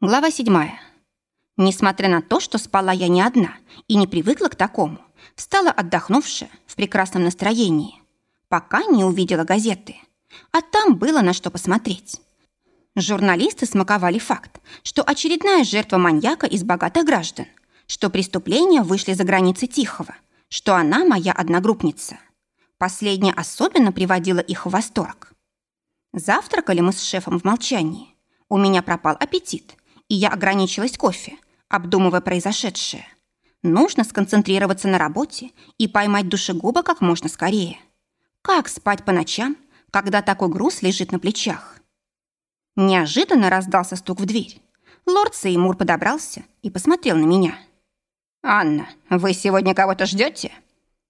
Глава седьмая. Несмотря на то, что спала я не одна и не привыкла к такому, встала отдохнувшая, в прекрасном настроении, пока не увидела газеты. А там было на что посмотреть. Журналисты смаковали факт, что очередная жертва маньяка из богатых граждан, что преступления вышли за границы Тихого, что она моя одногруппница. Последняя особенно приводила их в восторг. Завтракали мы с шефом в молчании. У меня пропал аппетит, и я ограничилась кофе, обдумывая произошедшее. Нужно сконцентрироваться на работе и поймать душегуба как можно скорее. Как спать по ночам, когда такой груз лежит на плечах? Неожиданно раздался стук в дверь. Лорд Сеймур подобрался и посмотрел на меня. «Анна, вы сегодня кого-то ждете?»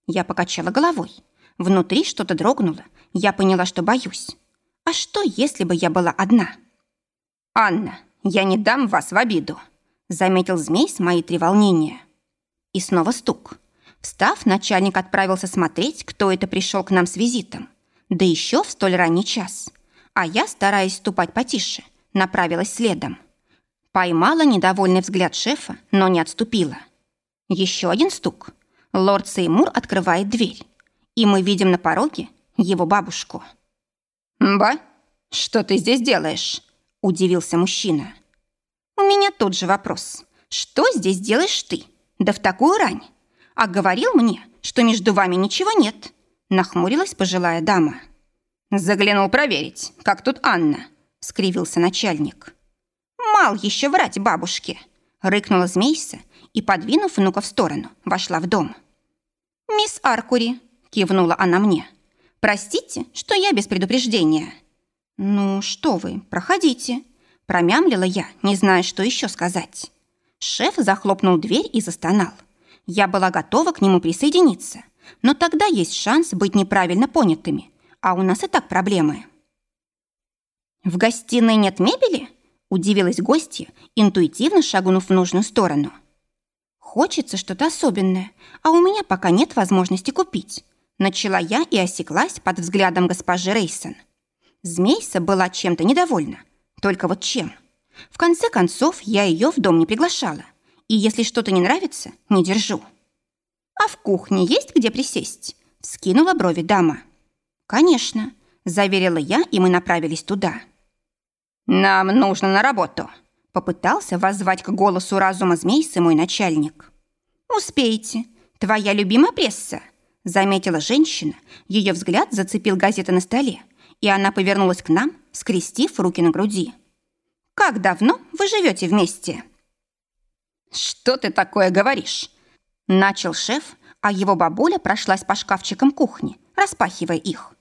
Я покачала головой. Внутри что-то дрогнуло. Я поняла, что боюсь. А что, если бы я была одна? «Анна, я не дам вас в обиду», — заметил змей с моей треволнения. И снова стук. Встав, начальник отправился смотреть, кто это пришел к нам с визитом. Да еще в столь ранний час. А я, стараясь ступать потише, направилась следом. Поймала недовольный взгляд шефа, но не отступила. Еще один стук. Лорд Сеймур открывает дверь. И мы видим на пороге его бабушку. «Ба, что ты здесь делаешь?» – удивился мужчина. «У меня тот же вопрос. Что здесь делаешь ты? Да в такую рань. А говорил мне, что между вами ничего нет», – нахмурилась пожилая дама. «Заглянул проверить, как тут Анна», – скривился начальник. «Мал еще врать бабушке», – рыкнула змейса и, подвинув внука в сторону, вошла в дом. «Мисс Аркури», – кивнула она мне, – Простите, что я без предупреждения». «Ну, что вы, проходите», – промямлила я, не зная, что еще сказать. Шеф захлопнул дверь и застонал. Я была готова к нему присоединиться, но тогда есть шанс быть неправильно понятыми, а у нас и так проблемы. «В гостиной нет мебели?» – удивилась гостья, интуитивно шагнув в нужную сторону. «Хочется что-то особенное, а у меня пока нет возможности купить. Начала я и осеклась под взглядом госпожи Рейсон. Змейса была чем-то недовольна. Только вот чем? В конце концов, я ее в дом не приглашала. И если что-то не нравится, не держу. «А в кухне есть где присесть?» Скинула брови дама. «Конечно», – заверила я, и мы направились туда. «Нам нужно на работу», – попытался воззвать к голосу разума змейсы мой начальник. «Успеете. Твоя любимая пресса?» Заметила женщина, ее взгляд зацепил газеты на столе, и она повернулась к нам, скрестив руки на груди. «Как давно вы живете вместе?» «Что ты такое говоришь?» Начал шеф, а его бабуля прошлась по шкафчикам кухни, распахивая их.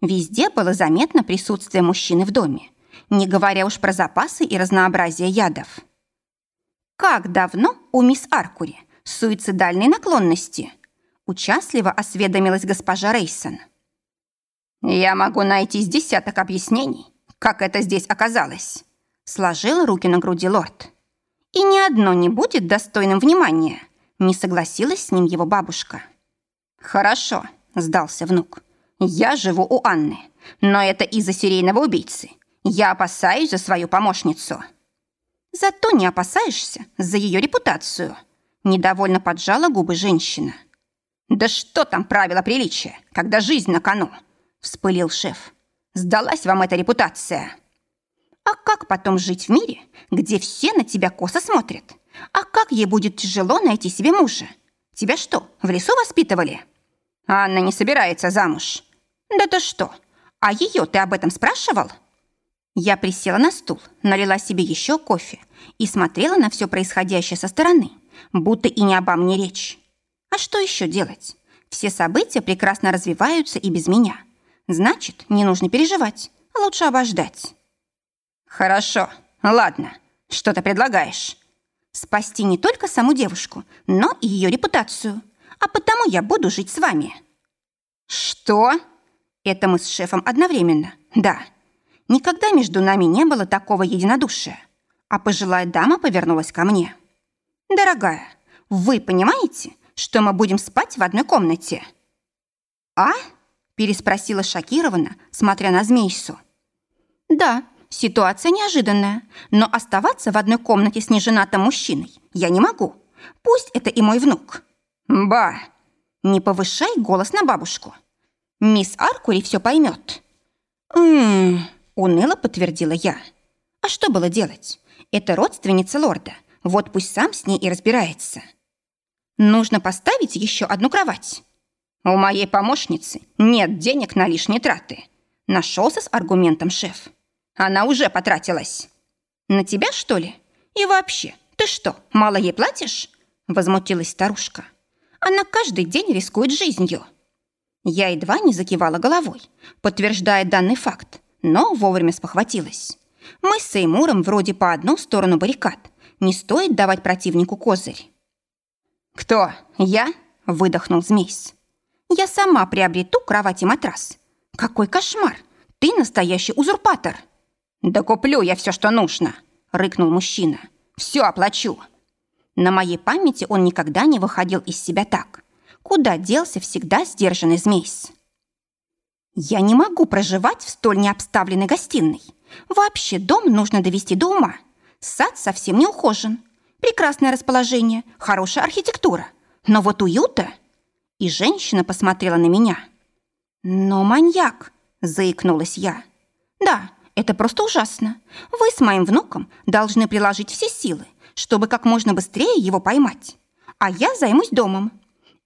Везде было заметно присутствие мужчины в доме, не говоря уж про запасы и разнообразие ядов. «Как давно у мисс Аркури суицидальные наклонности?» Участливо осведомилась госпожа Рейсон. «Я могу найти с десяток объяснений, как это здесь оказалось», сложил руки на груди лорд. «И ни одно не будет достойным внимания», не согласилась с ним его бабушка. «Хорошо», – сдался внук. «Я живу у Анны, но это из-за серийного убийцы. Я опасаюсь за свою помощницу». «Зато не опасаешься за ее репутацию», – недовольно поджала губы женщина. «Да что там правила приличия, когда жизнь на кону?» – вспылил шеф. «Сдалась вам эта репутация?» «А как потом жить в мире, где все на тебя косо смотрят? А как ей будет тяжело найти себе мужа? Тебя что, в лесу воспитывали?» «Анна не собирается замуж». «Да ты что? А ее ты об этом спрашивал?» Я присела на стул, налила себе еще кофе и смотрела на все происходящее со стороны, будто и не обо мне речь. А что еще делать? Все события прекрасно развиваются и без меня. Значит, не нужно переживать, лучше обождать. Хорошо, ладно. Что ты предлагаешь? Спасти не только саму девушку, но и ее репутацию. А потому я буду жить с вами. Что? Это мы с шефом одновременно. Да. Никогда между нами не было такого единодушия. А пожилая дама повернулась ко мне. Дорогая, вы понимаете, что мы будем спать в одной комнате». «А?» – переспросила шокированно, смотря на змейсу. «Да, ситуация неожиданная, но оставаться в одной комнате с неженатым мужчиной я не могу. Пусть это и мой внук. Ба! Не повышай голос на бабушку. Мисс Аркури все поймет. «М-м-м», уныло подтвердила я. А что было делать? Это родственница лорда. Вот пусть сам с ней и разбирается. Нужно поставить еще одну кровать. У моей помощницы нет денег на лишние траты. Нашелся с аргументом шеф. Она уже потратилась. На тебя, что ли? И вообще, ты что, мало ей платишь? Возмутилась старушка. Она каждый день рискует жизнью. Я едва не закивала головой, подтверждая данный факт, но вовремя спохватилась. Мы с Сеймуром вроде по одну сторону баррикад. Не стоит давать противнику козырь. «Кто? Я?» – выдохнул Змейс. «Я сама приобрету кровать и матрас. Какой кошмар! Ты настоящий узурпатор!» «Да куплю я все, что нужно!» – рыкнул мужчина. «Все оплачу!» На моей памяти он никогда не выходил из себя так. Куда делся всегда сдержанный Змейс? «Я не могу проживать в столь необставленной гостиной. Вообще дом нужно довести до ума. Сад совсем не ухожен. Прекрасное расположение, хорошая архитектура. Но вот уюта...» И женщина посмотрела на меня. «Но маньяк», — заикнулась я. «Да, это просто ужасно. Вы с моим внуком должны приложить все силы, чтобы как можно быстрее его поймать. А я займусь домом.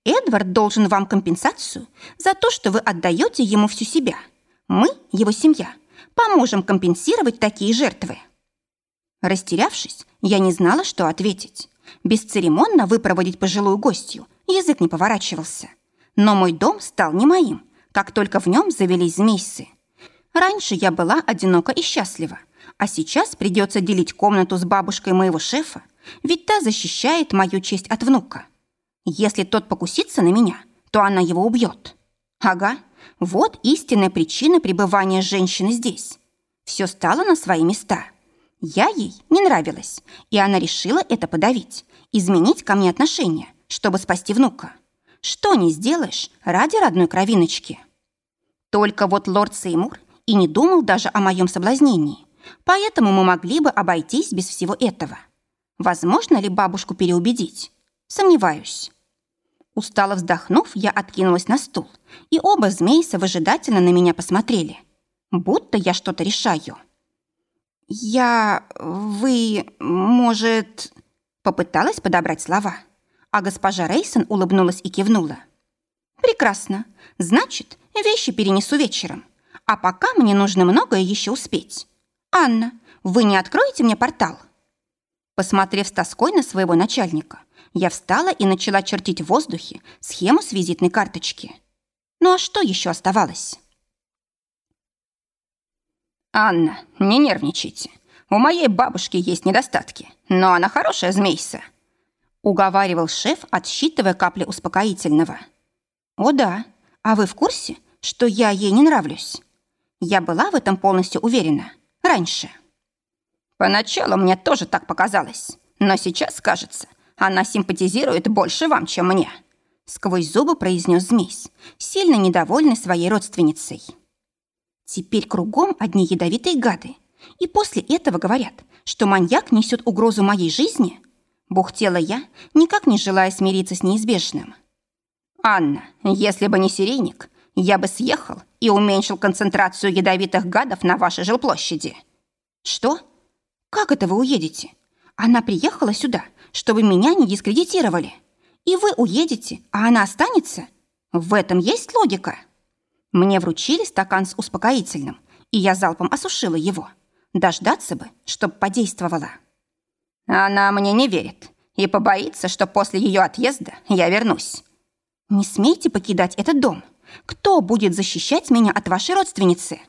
Эдвард должен вам компенсацию за то, что вы отдаете ему всю себя. Мы, его семья, поможем компенсировать такие жертвы». Растерявшись, я не знала, что ответить. Бесцеремонно выпроводить пожилую гостью язык не поворачивался. Но мой дом стал не моим, как только в нем завелись змейсы. Раньше я была одинока и счастлива, а сейчас придется делить комнату с бабушкой моего шефа, ведь та защищает мою честь от внука. Если тот покусится на меня, то она его убьет. Ага, вот истинная причина пребывания женщины здесь. Все стало на свои места. Я ей не нравилась, и она решила это подавить, изменить ко мне отношение, чтобы спасти внука. Что не сделаешь ради родной кровиночки? Только вот лорд Сеймур и не думал даже о моем соблазнении, поэтому мы могли бы обойтись без всего этого. Возможно ли бабушку переубедить? Сомневаюсь. Устало вздохнув, я откинулась на стул, и оба змейса выжидательно на меня посмотрели. Будто я что-то решаю. «Я... вы... может...» Попыталась подобрать слова, а госпожа Рейсон улыбнулась и кивнула. «Прекрасно. Значит, вещи перенесу вечером. А пока мне нужно многое еще успеть. Анна, вы не откроете мне портал?» Посмотрев с тоской на своего начальника, я встала и начала чертить в воздухе схему с визитной карточки. Ну а что еще оставалось? «Анна, не нервничайте. У моей бабушки есть недостатки, но она хорошая змейса», уговаривал шеф, отсчитывая капли успокоительного. «О да, а вы в курсе, что я ей не нравлюсь?» Я была в этом полностью уверена. Раньше. Поначалу мне тоже так показалось, но сейчас, кажется, она симпатизирует больше вам, чем мне», сквозь зубы произнес Змейс, сильно недовольный своей родственницей. «Теперь кругом одни ядовитые гады. И после этого говорят, что маньяк несет угрозу моей жизни?» Бухтела я, никак не желая смириться с неизбежным. «Анна, если бы не серийник, я бы съехал и уменьшил концентрацию ядовитых гадов на вашей жилплощади». «Что? Как это вы уедете? Она приехала сюда, чтобы меня не дискредитировали. И вы уедете, а она останется? В этом есть логика. Мне вручили стакан с успокоительным, и я залпом осушила его. Дождаться бы, чтоб подействовала. Она мне не верит и побоится, что после ее отъезда я вернусь. Не смейте покидать этот дом. Кто будет защищать меня от вашей родственницы?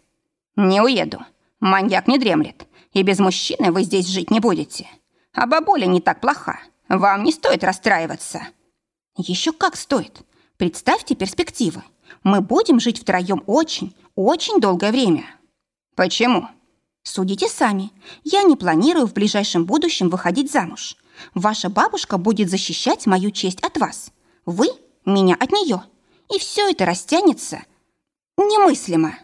Не уеду. Маньяк не дремлет, и без мужчины вы здесь жить не будете. А бабуля не так плоха. Вам не стоит расстраиваться». «Еще как стоит. Представьте перспективы. Мы будем жить втроем очень, очень долгое время». «Почему?» «Судите сами. Я не планирую в ближайшем будущем выходить замуж. Ваша бабушка будет защищать мою честь от вас. Вы – меня от нее. И все это растянется немыслимо».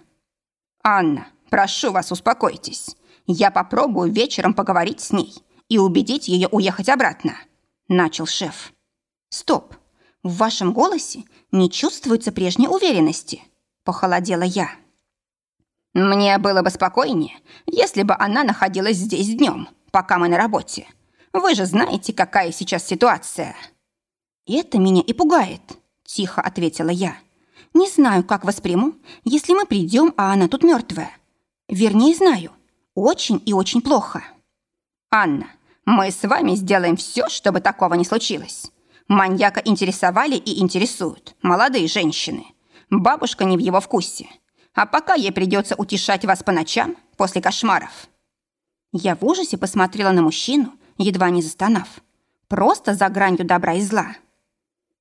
«Анна, прошу вас, успокойтесь. Я попробую вечером поговорить с ней и убедить ее уехать обратно», — начал шеф. «Стоп! В вашем голосе не чувствуется прежней уверенности», — похолодела я. «Мне было бы спокойнее, если бы она находилась здесь днем, пока мы на работе. Вы же знаете, какая сейчас ситуация». «Это меня и пугает», — тихо ответила я. «Не знаю, как восприму, если мы придем, а она тут мертвая. Вернее, знаю, очень и очень плохо». «Анна, мы с вами сделаем все, чтобы такого не случилось. Маньяка интересовали и интересуют молодые женщины. Бабушка не в его вкусе. А пока ей придется утешать вас по ночам после кошмаров». Я в ужасе посмотрела на мужчину, едва не застонав. Просто за гранью добра и зла.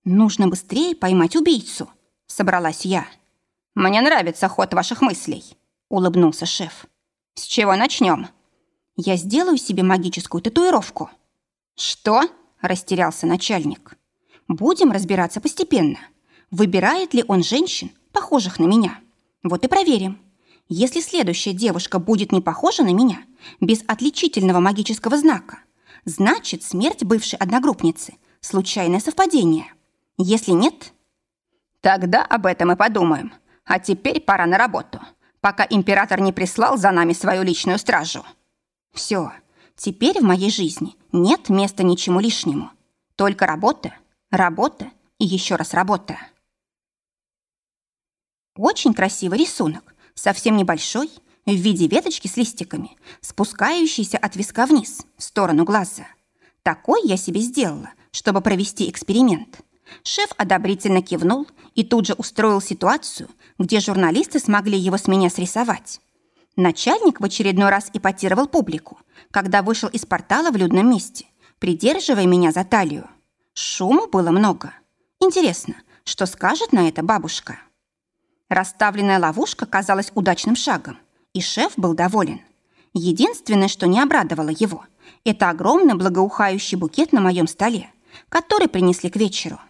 «Нужно быстрее поймать убийцу», — собралась я. «Мне нравится ход ваших мыслей», — улыбнулся шеф. «С чего начнем?» «Я сделаю себе магическую татуировку». «Что?» — растерялся начальник. «Будем разбираться постепенно. Выбирает ли он женщин, похожих на меня? Вот и проверим. Если следующая девушка будет не похожа на меня, без отличительного магического знака, значит, смерть бывшей одногруппницы – случайное совпадение». Если нет... Тогда об этом и подумаем. А теперь пора на работу, пока император не прислал за нами свою личную стражу. Все, теперь в моей жизни нет места ничему лишнему. Только работа, работа и еще раз работа. Очень красивый рисунок, совсем небольшой, в виде веточки с листиками, спускающейся от виска вниз, в сторону глаза. Такой я себе сделала, чтобы провести эксперимент. Шеф одобрительно кивнул и тут же устроил ситуацию, где журналисты смогли его с меня срисовать. Начальник в очередной раз ипотировал публику, когда вышел из портала в людном месте, придерживая меня за талию. Шуму было много. Интересно, что скажет на это бабушка? Расставленная ловушка казалась удачным шагом, и шеф был доволен. Единственное, что не обрадовало его, это огромный благоухающий букет на моем столе, который принесли к вечеру.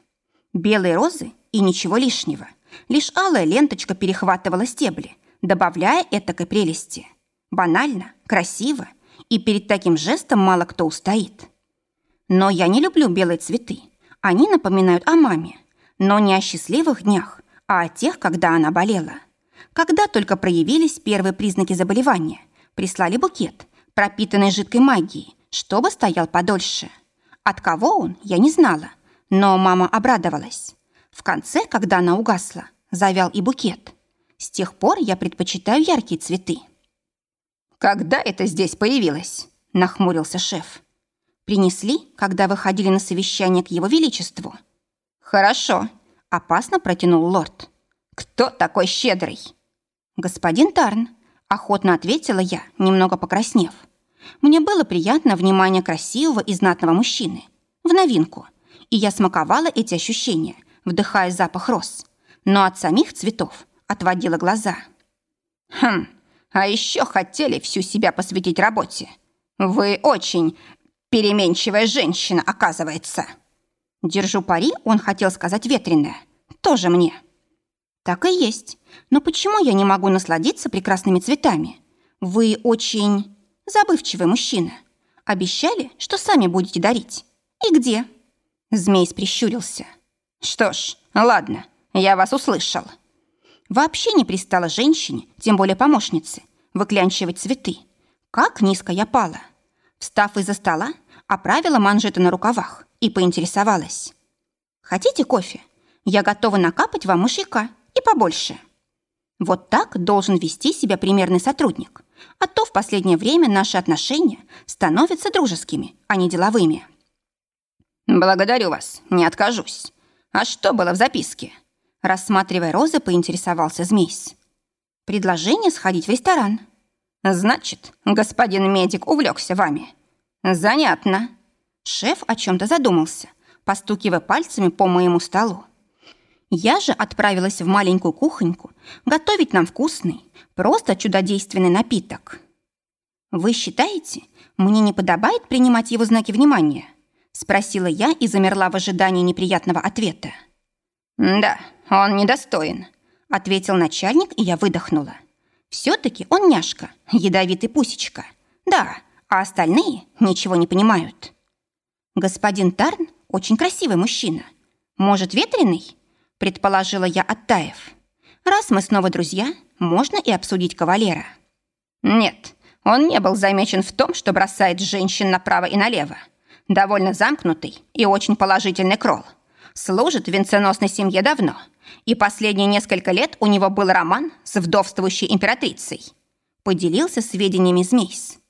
Белые розы и ничего лишнего. Лишь алая ленточка перехватывала стебли, добавляя этакой прелести. Банально, красиво, и перед таким жестом мало кто устоит. Но я не люблю белые цветы. Они напоминают о маме. Но не о счастливых днях, а о тех, когда она болела. Когда только проявились первые признаки заболевания, прислали букет, пропитанный жидкой магией, чтобы стоял подольше. От кого он, я не знала, но мама обрадовалась. В конце, когда она угасла, завял и букет. С тех пор я предпочитаю яркие цветы. «Когда это здесь появилось?» – нахмурился шеф. «Принесли, когда выходили на совещание к его величеству». «Хорошо», – опасно протянул лорд. «Кто такой щедрый?» «Господин Тарн», – охотно ответила я, немного покраснев. Мне было приятно внимание красивого и знатного мужчины. В новинку – и я смаковала эти ощущения, вдыхая запах роз, но от самих цветов отводила глаза. «Хм, а еще хотели всю себя посвятить работе. Вы очень переменчивая женщина, оказывается». Держу пари, он хотел сказать ветреная. Тоже мне. Так и есть. Но почему я не могу насладиться прекрасными цветами? Вы очень забывчивый мужчина. Обещали, что сами будете дарить. И где? Змей прищурился. «Что ж, ладно, я вас услышал». Вообще не пристала женщине, тем более помощнице, выклянчивать цветы. Как низко я пала. Встав из-за стола, оправила манжеты на рукавах и поинтересовалась. «Хотите кофе? Я готова накапать вам мышьяка и побольше». Вот так должен вести себя примерный сотрудник. А то в последнее время наши отношения становятся дружескими, а не деловыми. «Благодарю вас, не откажусь. А что было в записке?» Рассматривая розы, поинтересовался Змейс. «Предложение сходить в ресторан». «Значит, господин медик увлекся вами. Занятно». Шеф о чем-то задумался, постукивая пальцами по моему столу. Я же отправилась в маленькую кухоньку готовить нам вкусный, просто чудодейственный напиток. «Вы считаете, мне не подобает принимать его знаки внимания?» Спросила я и замерла в ожидании неприятного ответа. «Да, он недостоин», — ответил начальник, и я выдохнула. «Все-таки он няшка, ядовитый пусечка. Да, а остальные ничего не понимают. Господин Тарн очень красивый мужчина. Может, ветреный? Предположила я, оттаив. Раз мы снова друзья, можно и обсудить кавалера. Нет, он не был замечен в том, что бросает женщин направо и налево. Довольно замкнутый и очень положительный кролл. Служит в венценосной семье давно, и последние несколько лет у него был роман с вдовствующей императрицей. Поделился сведениями Змейс.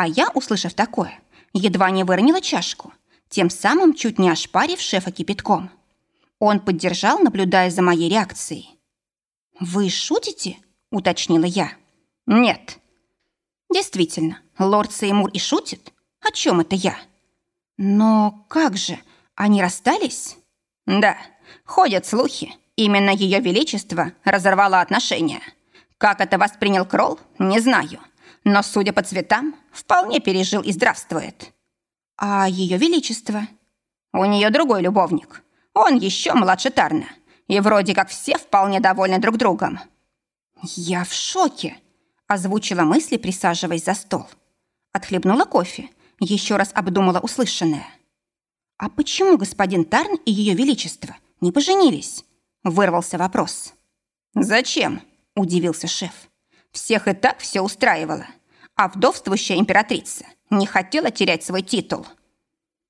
А я, услышав такое, едва не выронила чашку, тем самым чуть не ошпарив шефа кипятком. Он поддержал, наблюдая за моей реакцией. «Вы шутите?» – уточнила я. «Нет». «Действительно, лорд Сеймур и шутит? О чем это я?» «Но как же? Они расстались?» «Да, ходят слухи. Именно ее величество разорвало отношения. Как это воспринял Кролл, не знаю. Но, судя по цветам, вполне пережил и здравствует». «А ее величество?» «У нее другой любовник. Он еще младше Тарна. И вроде как все вполне довольны друг другом. «Я в шоке», – озвучила мысли, присаживаясь за стол. Отхлебнула кофе, еще раз обдумала услышанное. «А почему господин Тарн и ее величество не поженились?» – вырвался вопрос. «Зачем?» – удивился шеф. «Всех и так все устраивало. А вдовствующая императрица не хотела терять свой титул».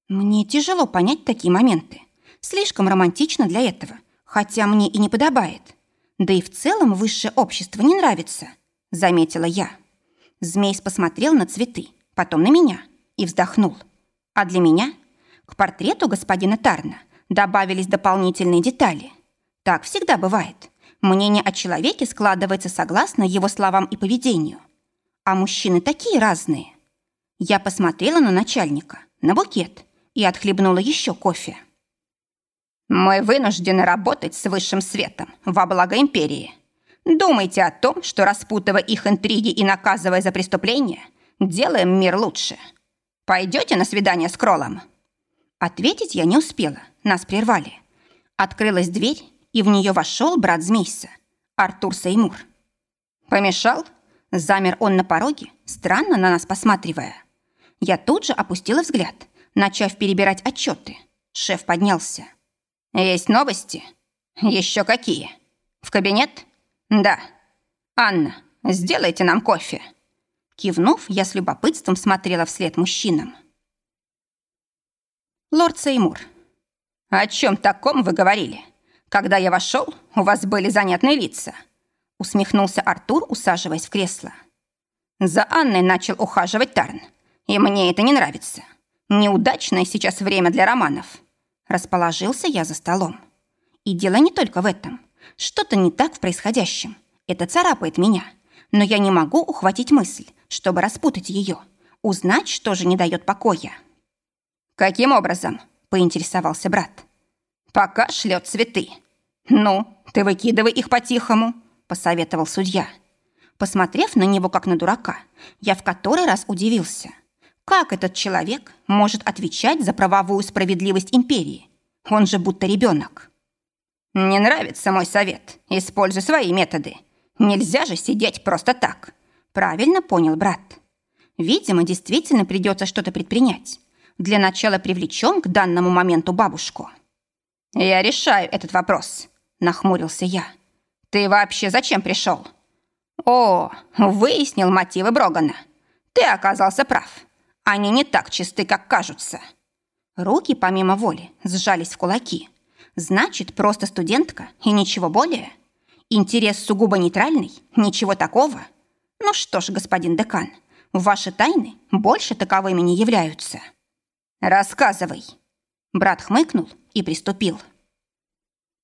«Мне тяжело понять такие моменты. Слишком романтично для этого – хотя мне и не подобает. Да и в целом высшее общество не нравится, заметила я. Змей посмотрел на цветы, потом на меня и вздохнул. А для меня к портрету господина Тарна добавились дополнительные детали. Так всегда бывает. Мнение о человеке складывается согласно его словам и поведению. А мужчины такие разные. Я посмотрела на начальника, на букет и отхлебнула еще кофе. Мы вынуждены работать с высшим светом во благо империи. Думайте о том, что, распутывая их интриги и наказывая за преступления, делаем мир лучше. Пойдете на свидание с Кролом?» Ответить я не успела, нас прервали. Открылась дверь, и в нее вошел брат Змейса, Артур Сеймур. «Помешал?» Замер он на пороге, странно на нас посматривая. Я тут же опустила взгляд, начав перебирать отчеты. Шеф поднялся. «Есть новости?» «Еще какие?» «В кабинет?» «Да». «Анна, сделайте нам кофе». Кивнув, я с любопытством смотрела вслед мужчинам. «Лорд Сеймур». «О чем таком вы говорили? Когда я вошел, у вас были занятные лица». Усмехнулся Артур, усаживаясь в кресло. «За Анной начал ухаживать Тарн, и мне это не нравится. Неудачное сейчас время для романов». Расположился я за столом. И дело не только в этом. Что-то не так в происходящем. Это царапает меня. Но я не могу ухватить мысль, чтобы распутать ее. Узнать, что же не дает покоя. «Каким образом?» – поинтересовался брат. «Пока шлет цветы». «Ну, ты выкидывай их по-тихому», – посоветовал судья. Посмотрев на него как на дурака, я в который раз удивился. Как этот человек может отвечать за правовую справедливость империи? Он же будто ребенок. «Не нравится мой совет. Используй свои методы. Нельзя же сидеть просто так», – правильно понял брат. Видимо, действительно придется что-то предпринять. Для начала привлечем к данному моменту бабушку. «Я решаю этот вопрос», – нахмурился я. «Ты вообще зачем пришел?» «О, выяснил мотивы Брогана. Ты оказался прав. Они не так чисты, как кажутся». Руки, помимо воли, сжались в кулаки. «Значит, просто студентка и ничего более? Интерес сугубо нейтральный? Ничего такого? Ну что ж, господин декан, ваши тайны больше таковыми не являются». «Рассказывай». Брат хмыкнул и приступил.